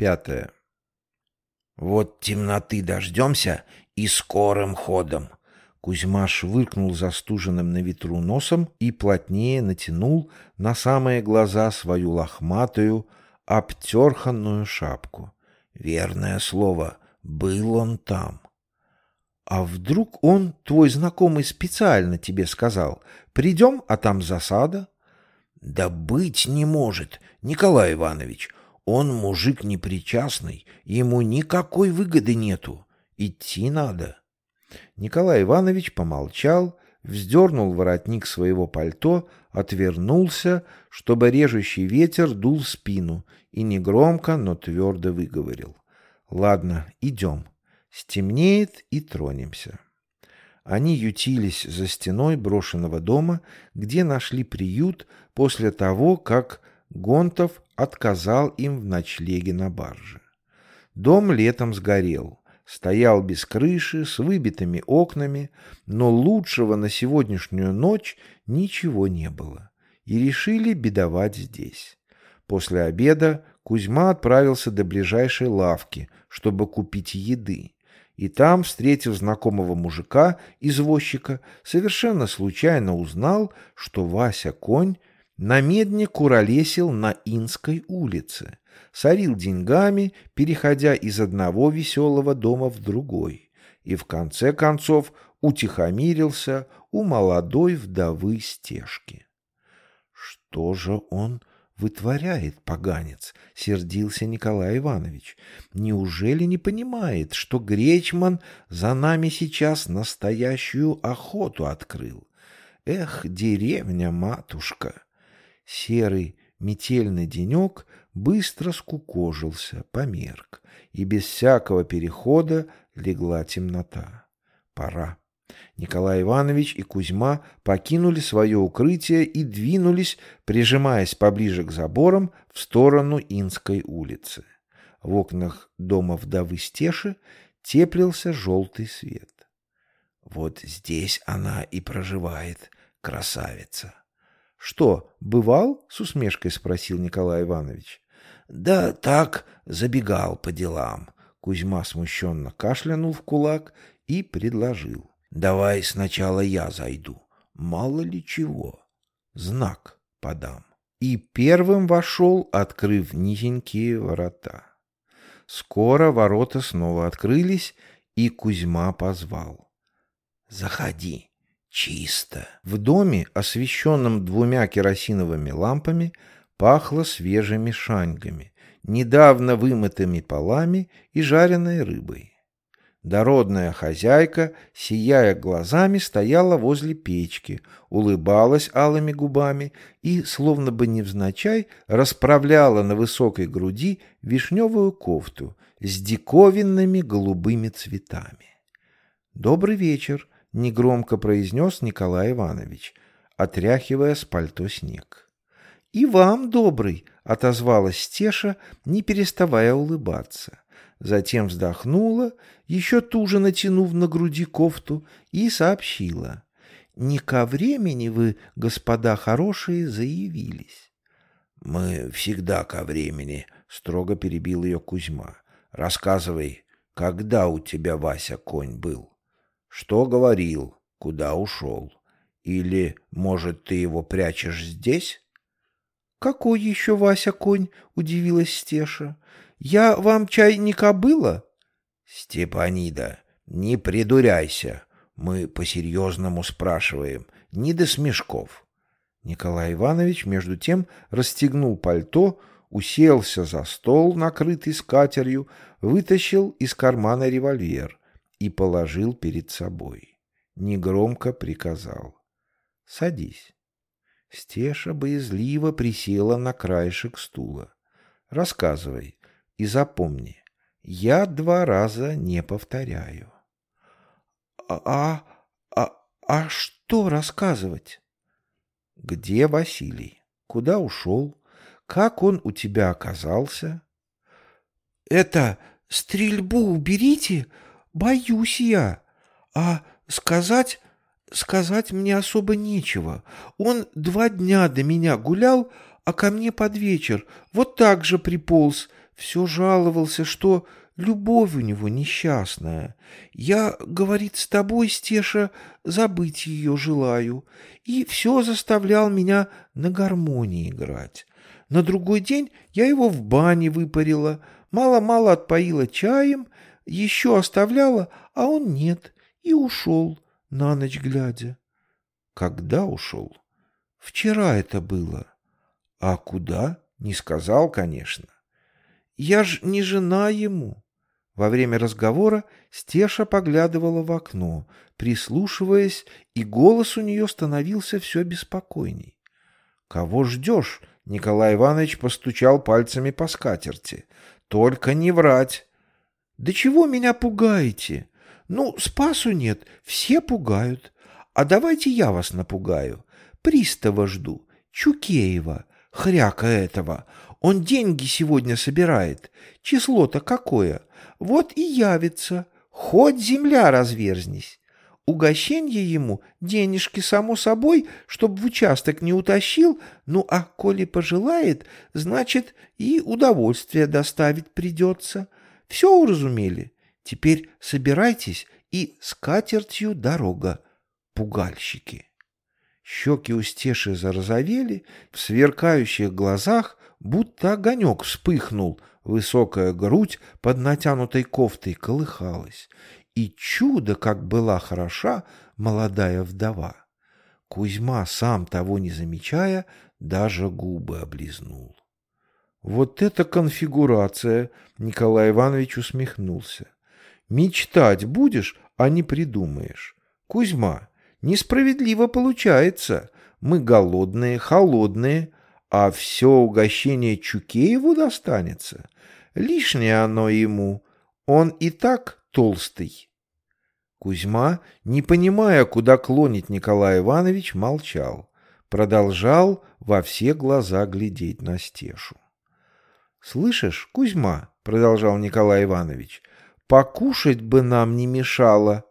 Пятое. Вот темноты дождемся и скорым ходом. Кузьма швыркнул застуженным на ветру носом и плотнее натянул на самые глаза свою лохматую, обтерханную шапку. Верное слово, был он там. А вдруг он, твой знакомый, специально тебе сказал, придем, а там засада? Да быть не может, Николай Иванович. Он мужик непричастный, ему никакой выгоды нету. Идти надо. Николай Иванович помолчал, вздернул воротник своего пальто, отвернулся, чтобы режущий ветер дул в спину, и негромко, но твердо выговорил. «Ладно, идем. Стемнеет и тронемся». Они ютились за стеной брошенного дома, где нашли приют после того, как Гонтов отказал им в ночлеге на барже. Дом летом сгорел, стоял без крыши, с выбитыми окнами, но лучшего на сегодняшнюю ночь ничего не было, и решили бедовать здесь. После обеда Кузьма отправился до ближайшей лавки, чтобы купить еды, и там, встретив знакомого мужика, извозчика, совершенно случайно узнал, что Вася Конь на медне куролесил на Инской улице, сорил деньгами, переходя из одного веселого дома в другой, и в конце концов утихомирился у молодой вдовы стежки. Что же он вытворяет, поганец? Сердился Николай Иванович. Неужели не понимает, что Гречман за нами сейчас настоящую охоту открыл? Эх, деревня, матушка! Серый метельный денек быстро скукожился, померк, и без всякого перехода легла темнота. Пора. Николай Иванович и Кузьма покинули свое укрытие и двинулись, прижимаясь поближе к заборам, в сторону Инской улицы. В окнах дома вдовы Стеши теплился желтый свет. Вот здесь она и проживает, красавица. «Что, бывал?» — с усмешкой спросил Николай Иванович. «Да так, забегал по делам». Кузьма смущенно кашлянул в кулак и предложил. «Давай сначала я зайду. Мало ли чего. Знак подам». И первым вошел, открыв низенькие ворота. Скоро ворота снова открылись, и Кузьма позвал. «Заходи». Чисто. В доме, освещенном двумя керосиновыми лампами, пахло свежими шаньгами, недавно вымытыми полами и жареной рыбой. Дородная хозяйка, сияя глазами, стояла возле печки, улыбалась алыми губами и, словно бы невзначай, расправляла на высокой груди вишневую кофту с диковинными голубыми цветами. «Добрый вечер!» — негромко произнес Николай Иванович, отряхивая с пальто снег. «И вам добрый!» — отозвалась Стеша, не переставая улыбаться. Затем вздохнула, еще туже натянув на груди кофту, и сообщила. «Не ко времени вы, господа хорошие, заявились». «Мы всегда ко времени», — строго перебил ее Кузьма. «Рассказывай, когда у тебя Вася конь был?» Что говорил? Куда ушел? Или, может, ты его прячешь здесь? Какой еще Вася конь? Удивилась Стеша. Я вам чай не кобыла? Степанида, не придуряйся. Мы по-серьезному спрашиваем, не до смешков. Николай Иванович, между тем, расстегнул пальто, уселся за стол, накрытый скатерью, вытащил из кармана револьвер и положил перед собой. Негромко приказал. «Садись». Стеша боязливо присела на краешек стула. «Рассказывай и запомни, я два раза не повторяю». «А... а... а что рассказывать?» «Где Василий? Куда ушел? Как он у тебя оказался?» «Это... стрельбу уберите!» Боюсь я. А сказать... Сказать мне особо нечего. Он два дня до меня гулял, а ко мне под вечер вот так же приполз, Все жаловался, что любовь у него несчастная. Я, говорит, с тобой, Стеша, забыть ее желаю. И все заставлял меня на гармонии играть. На другой день я его в бане выпарила, мало-мало отпоила чаем, еще оставляла, а он нет, и ушел, на ночь глядя. Когда ушел? Вчера это было. А куда? Не сказал, конечно. Я ж не жена ему. Во время разговора Стеша поглядывала в окно, прислушиваясь, и голос у нее становился все беспокойней. «Кого ждешь?» — Николай Иванович постучал пальцами по скатерти. «Только не врать!» «Да чего меня пугаете? Ну, спасу нет, все пугают. А давайте я вас напугаю. Пристава жду, Чукеева, хряка этого. Он деньги сегодня собирает. Число-то какое? Вот и явится. Хоть земля разверзнись. Угощенье ему, денежки, само собой, чтоб в участок не утащил, ну а коли пожелает, значит и удовольствие доставить придется. Все уразумели? Теперь собирайтесь и с катертью дорога, пугальщики. Щеки у Стеши зарозовели, в сверкающих глазах будто огонек вспыхнул, высокая грудь под натянутой кофтой колыхалась, и чудо, как была хороша молодая вдова. Кузьма, сам того не замечая, даже губы облизнул. Вот эта конфигурация, Николай Иванович усмехнулся. Мечтать будешь, а не придумаешь. Кузьма, несправедливо получается. Мы голодные, холодные, а все угощение Чукееву достанется. Лишнее оно ему. Он и так толстый. Кузьма, не понимая, куда клонит Николай Иванович, молчал. Продолжал во все глаза глядеть на Стешу. «Слышишь, Кузьма?» — продолжал Николай Иванович. «Покушать бы нам не мешало».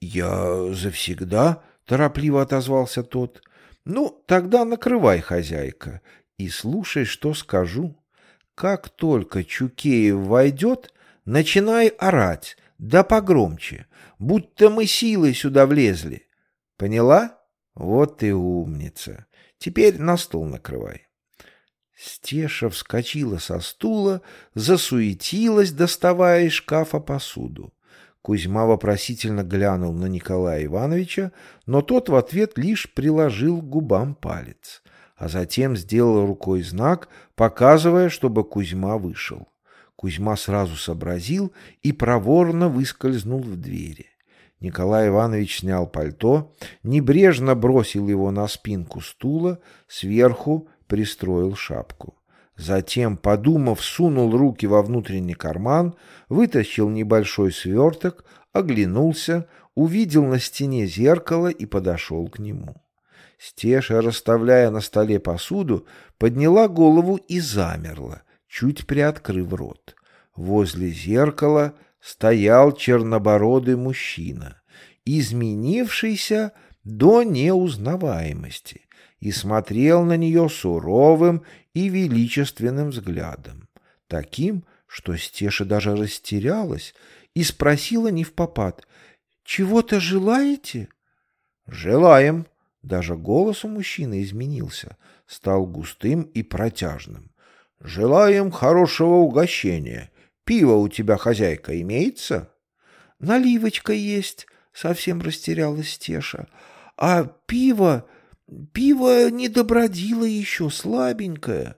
«Я завсегда?» — торопливо отозвался тот. Ну, тогда накрывай, хозяйка, и слушай, что скажу. Как только Чукеев войдет, начинай орать, да погромче, будто мы силой сюда влезли. Поняла? Вот ты умница. Теперь на стол накрывай. Стеша вскочила со стула, засуетилась, доставая из шкафа посуду. Кузьма вопросительно глянул на Николая Ивановича, но тот в ответ лишь приложил к губам палец, а затем сделал рукой знак, показывая, чтобы Кузьма вышел. Кузьма сразу сообразил и проворно выскользнул в двери. Николай Иванович снял пальто, небрежно бросил его на спинку стула, сверху пристроил шапку. Затем, подумав, сунул руки во внутренний карман, вытащил небольшой сверток, оглянулся, увидел на стене зеркало и подошел к нему. Стеша, расставляя на столе посуду, подняла голову и замерла, чуть приоткрыв рот. Возле зеркала стоял чернобородый мужчина, изменившийся до неузнаваемости, и смотрел на нее суровым и величественным взглядом, таким, что Стеша даже растерялась и спросила не в попад, «Чего-то желаете?» «Желаем». Даже голос у мужчины изменился, стал густым и протяжным. «Желаем хорошего угощения. Пиво у тебя, хозяйка, имеется?» «Наливочка есть», — совсем растерялась Стеша. «А пиво...» Пиво не добродило еще, слабенькое.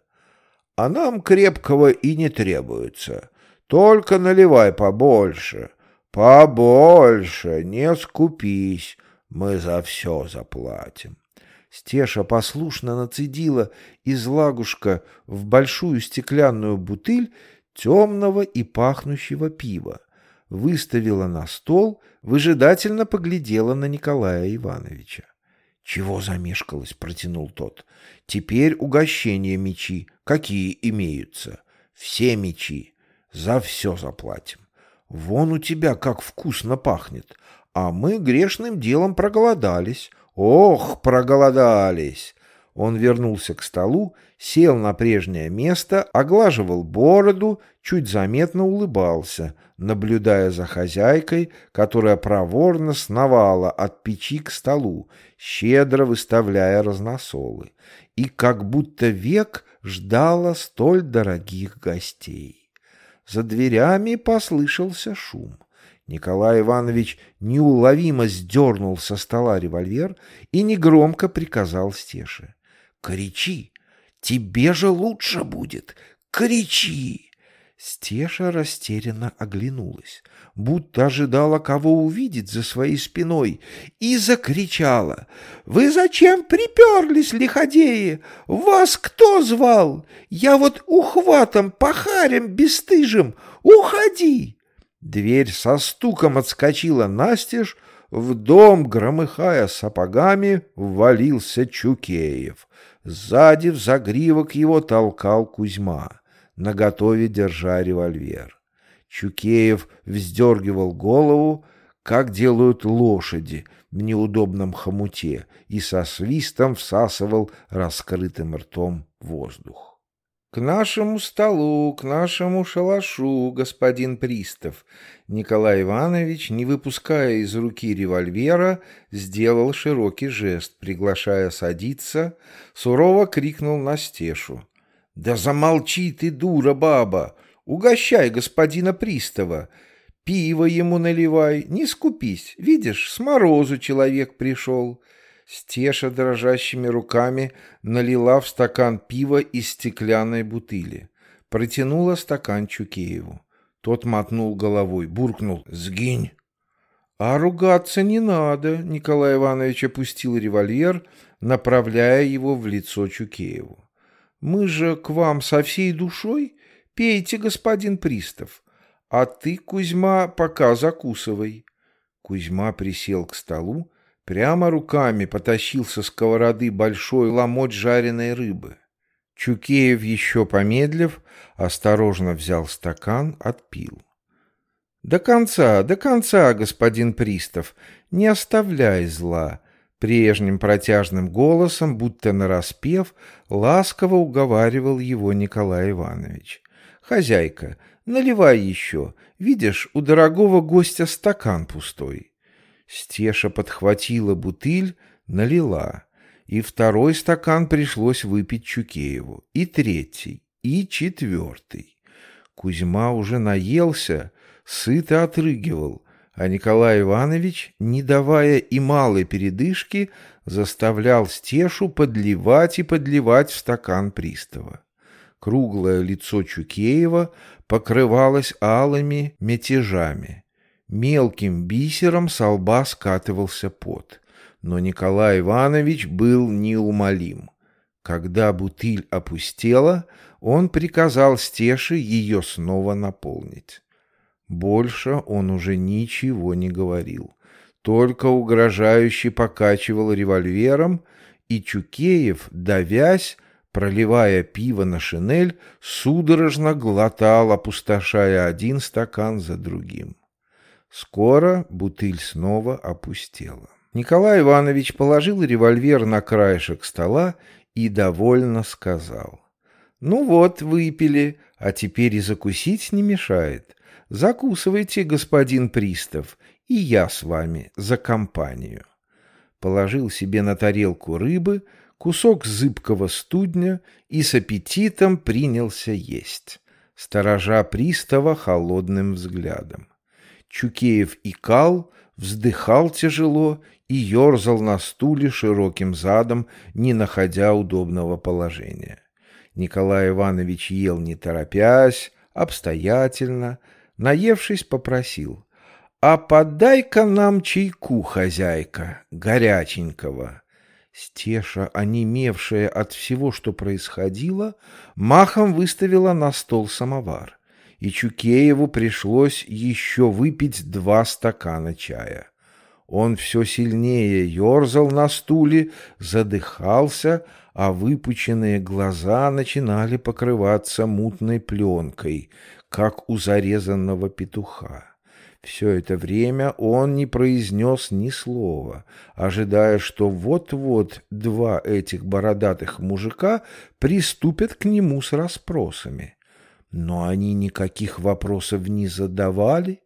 А нам крепкого и не требуется. Только наливай побольше. Побольше, не скупись. Мы за все заплатим. Стеша послушно нацедила из лагушка в большую стеклянную бутыль темного и пахнущего пива, выставила на стол, выжидательно поглядела на Николая Ивановича. «Чего замешкалось?» — протянул тот. «Теперь угощения мечи. Какие имеются? Все мечи. За все заплатим. Вон у тебя как вкусно пахнет. А мы грешным делом проголодались. Ох, проголодались! Он вернулся к столу, сел на прежнее место, оглаживал бороду, чуть заметно улыбался, наблюдая за хозяйкой, которая проворно сновала от печи к столу, щедро выставляя разносолы, и как будто век ждала столь дорогих гостей. За дверями послышался шум. Николай Иванович неуловимо сдернул со стола револьвер и негромко приказал Стеше. «Кричи! Тебе же лучше будет! Кричи!» Стеша растерянно оглянулась, будто ожидала кого увидеть за своей спиной, и закричала. «Вы зачем приперлись, лиходеи? Вас кто звал? Я вот ухватом, пахарем бесстыжим! Уходи!» Дверь со стуком отскочила настежь, в дом, громыхая сапогами, ввалился Чукеев. Сзади в загривок его толкал Кузьма наготове держа револьвер. Чукеев вздергивал голову, как делают лошади в неудобном хомуте, и со свистом всасывал раскрытым ртом воздух. — К нашему столу, к нашему шалашу, господин пристав! Николай Иванович, не выпуская из руки револьвера, сделал широкий жест, приглашая садиться, сурово крикнул на стешу. «Да замолчи ты, дура баба! Угощай господина пристава! Пиво ему наливай, не скупись! Видишь, с морозу человек пришел!» Стеша дрожащими руками налила в стакан пива из стеклянной бутыли. Протянула стакан Чукееву. Тот мотнул головой, буркнул «Сгинь!» «А ругаться не надо», — Николай Иванович опустил револьвер, направляя его в лицо Чукееву. Мы же к вам со всей душой. Пейте, господин пристав. А ты, Кузьма, пока закусывай. Кузьма присел к столу, прямо руками потащил со сковороды большой ломоть жареной рыбы. Чукеев, еще помедлив, осторожно взял стакан, отпил. «До конца, до конца, господин пристав, не оставляй зла. Прежним протяжным голосом, будто нараспев, ласково уговаривал его Николай Иванович. «Хозяйка, наливай еще. Видишь, у дорогого гостя стакан пустой». Стеша подхватила бутыль, налила. И второй стакан пришлось выпить Чукееву, и третий, и четвертый. Кузьма уже наелся, сыто отрыгивал, а Николай Иванович, не давая и малой передышки, заставлял Стешу подливать и подливать в стакан пристава. Круглое лицо Чукеева покрывалось алыми метежами. Мелким бисером со лба скатывался пот. Но Николай Иванович был неумолим. Когда бутыль опустела, он приказал Стеше ее снова наполнить. Больше он уже ничего не говорил, только угрожающе покачивал револьвером, и Чукеев, давясь, проливая пиво на шинель, судорожно глотал, опустошая один стакан за другим. Скоро бутыль снова опустела. Николай Иванович положил револьвер на краешек стола и довольно сказал. «Ну вот, выпили, а теперь и закусить не мешает. Закусывайте, господин пристав, и я с вами за компанию. Положил себе на тарелку рыбы, кусок зыбкого студня и с аппетитом принялся есть, сторожа пристава холодным взглядом. Чукеев икал, вздыхал тяжело и ерзал на стуле широким задом, не находя удобного положения. Николай Иванович ел не торопясь, обстоятельно, Наевшись, попросил. «А подай-ка нам чайку, хозяйка, горяченького». Стеша, онемевшая от всего, что происходило, махом выставила на стол самовар, и Чукееву пришлось еще выпить два стакана чая. Он все сильнее ерзал на стуле, задыхался, а выпученные глаза начинали покрываться мутной пленкой, как у зарезанного петуха. Все это время он не произнес ни слова, ожидая, что вот-вот два этих бородатых мужика приступят к нему с расспросами. Но они никаких вопросов не задавали.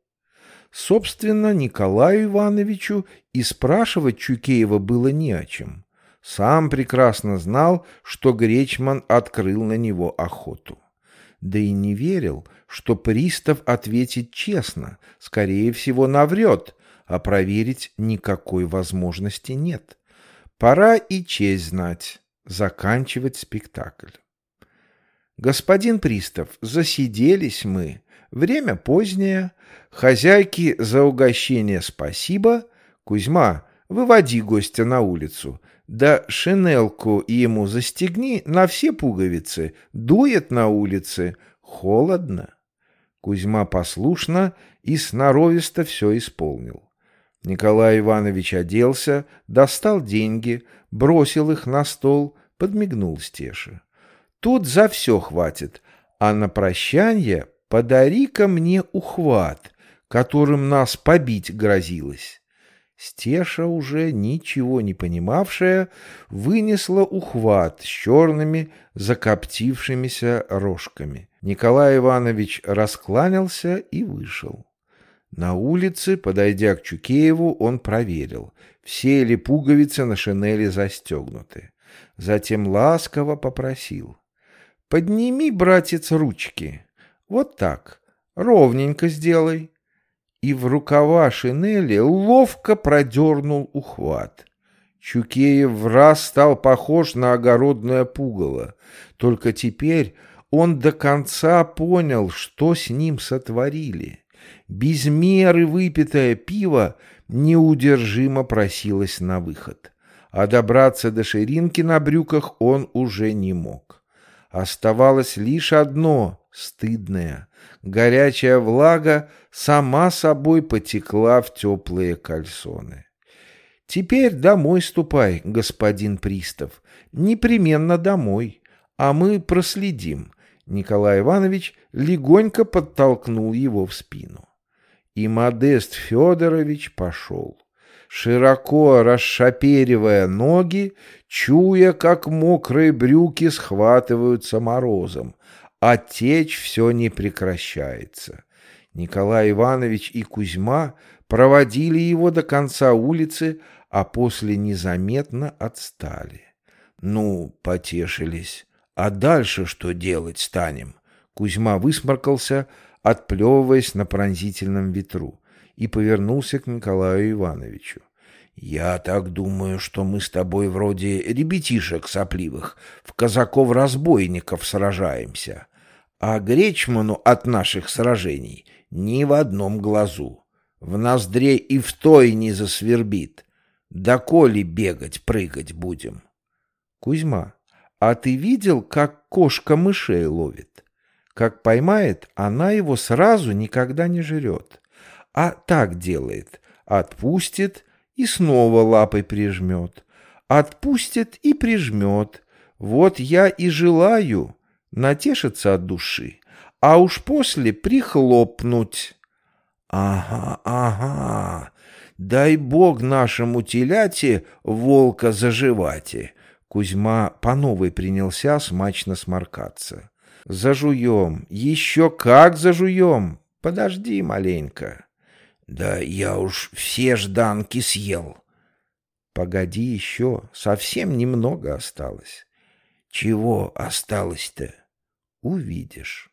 Собственно, Николаю Ивановичу и спрашивать Чукеева было не о чем. Сам прекрасно знал, что Гречман открыл на него охоту. Да и не верил, что пристав ответит честно, скорее всего, наврет, а проверить никакой возможности нет. Пора и честь знать, заканчивать спектакль. Господин пристав, засиделись мы, время позднее, хозяйки за угощение спасибо, Кузьма, выводи гостя на улицу, да шинелку ему застегни на все пуговицы, дует на улице, холодно. Кузьма послушно и сноровисто все исполнил. Николай Иванович оделся, достал деньги, бросил их на стол, подмигнул Стеше. «Тут за все хватит, а на прощание подари-ка мне ухват, которым нас побить грозилось». Стеша, уже ничего не понимавшая, вынесла ухват с черными закоптившимися рожками. Николай Иванович раскланялся и вышел. На улице, подойдя к Чукееву, он проверил, все ли пуговицы на шинели застегнуты. Затем ласково попросил. «Подними, братец, ручки. Вот так. Ровненько сделай» и в рукава шинели ловко продернул ухват. Чукеев в раз стал похож на огородное пугало, только теперь он до конца понял, что с ним сотворили. Без меры выпитое пиво неудержимо просилось на выход, а добраться до ширинки на брюках он уже не мог. Оставалось лишь одно — стыдное. Горячая влага сама собой потекла в теплые кальсоны. «Теперь домой ступай, господин пристав, непременно домой, а мы проследим». Николай Иванович легонько подтолкнул его в спину. И Модест Федорович пошел широко расшаперивая ноги, чуя, как мокрые брюки схватываются морозом, а течь все не прекращается. Николай Иванович и Кузьма проводили его до конца улицы, а после незаметно отстали. Ну, потешились. А дальше что делать станем? Кузьма высморкался, отплевываясь на пронзительном ветру и повернулся к Николаю Ивановичу. «Я так думаю, что мы с тобой вроде ребятишек сопливых в казаков-разбойников сражаемся, а Гречману от наших сражений ни в одном глазу. В ноздре и в той не засвербит. Доколе бегать, прыгать будем?» «Кузьма, а ты видел, как кошка мышей ловит? Как поймает, она его сразу никогда не жрет а так делает. Отпустит и снова лапой прижмет. Отпустит и прижмет. Вот я и желаю натешиться от души, а уж после прихлопнуть. Ага, ага, дай бог нашему теляте волка заживати. Кузьма по новой принялся смачно сморкаться. Зажуем, еще как зажуем. Подожди маленько. Да я уж все жданки съел. Погоди еще, совсем немного осталось. Чего осталось-то? Увидишь.